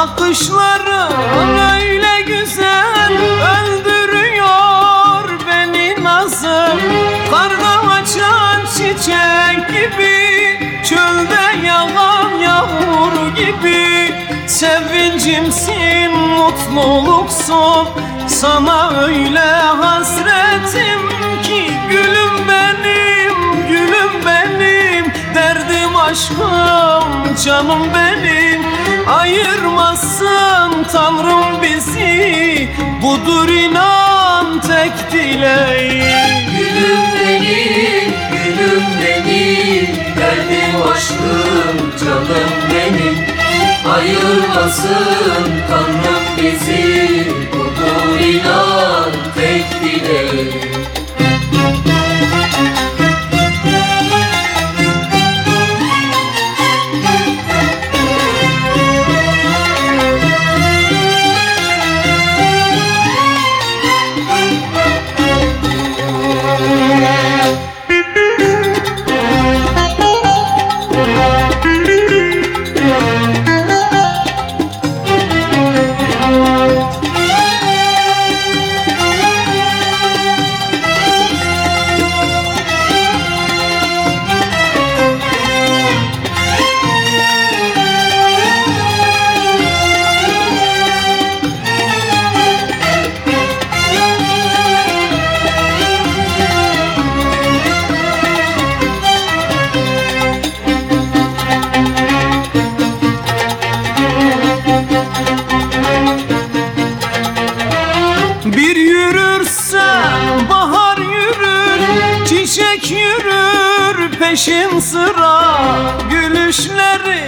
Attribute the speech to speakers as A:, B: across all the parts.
A: Bakışların öyle güzel Öldürüyor beni nazı Karda açan çiçek gibi Çölde yağan yağmur gibi. Sevincimsin, mutluluksun. Sana öyle hasretim ki Gülüm benim, gülüm benim. Derdim aşkım, canım benim Ayırmasın Tanrım bizi Budur inan tek dileğim
B: Gülüm benim, gülüm benim Derdim aşkım, canım benim. Ayırmasın Tanrım bizi Budur inan
A: peşin sıra Gülüşleri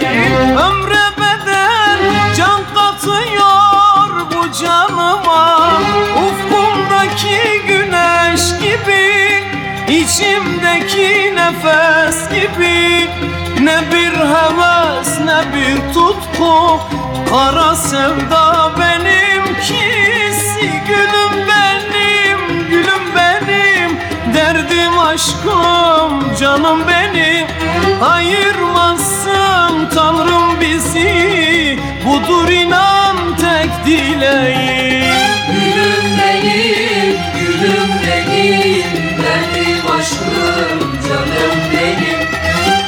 A: ömre bedel. Can katıyor bu canıma Ufkumdaki güneş gibi içimdeki nefes gibi. Ne bir heves ne bir tutku Kara sevda benimkisi aşkım, canım benim Ayırmasın Tanrım bizi. Budur inan tek dileğim.
B: Gülüm benim, gülüm benim Derdim aşkım, canım benim.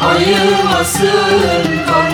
B: Ayırmasın Tanrım